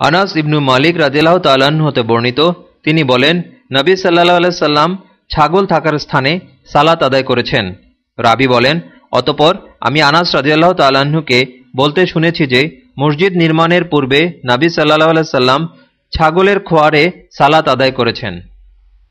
আনাস ইবনু মালিক রাজিল্লাহ তালাহ হতে বর্ণিত, তিনি বলেন, নবী সাল্লাহ আলাইসাল্লাম ছাগল থাকার স্থানে সালাত আদায় করেছেন। রাবি বলেন, অতপর আমি আনাস রাজিয়াল্লাহ তাল্লাহ্নকে বলতে শুনেছি যে, মসজিদ নির্মাণের পূর্বে নাবি সাল্লাহ আলাইসাল্লাম ছাগলের খোয়ারে সালাত আদায় করেছেন।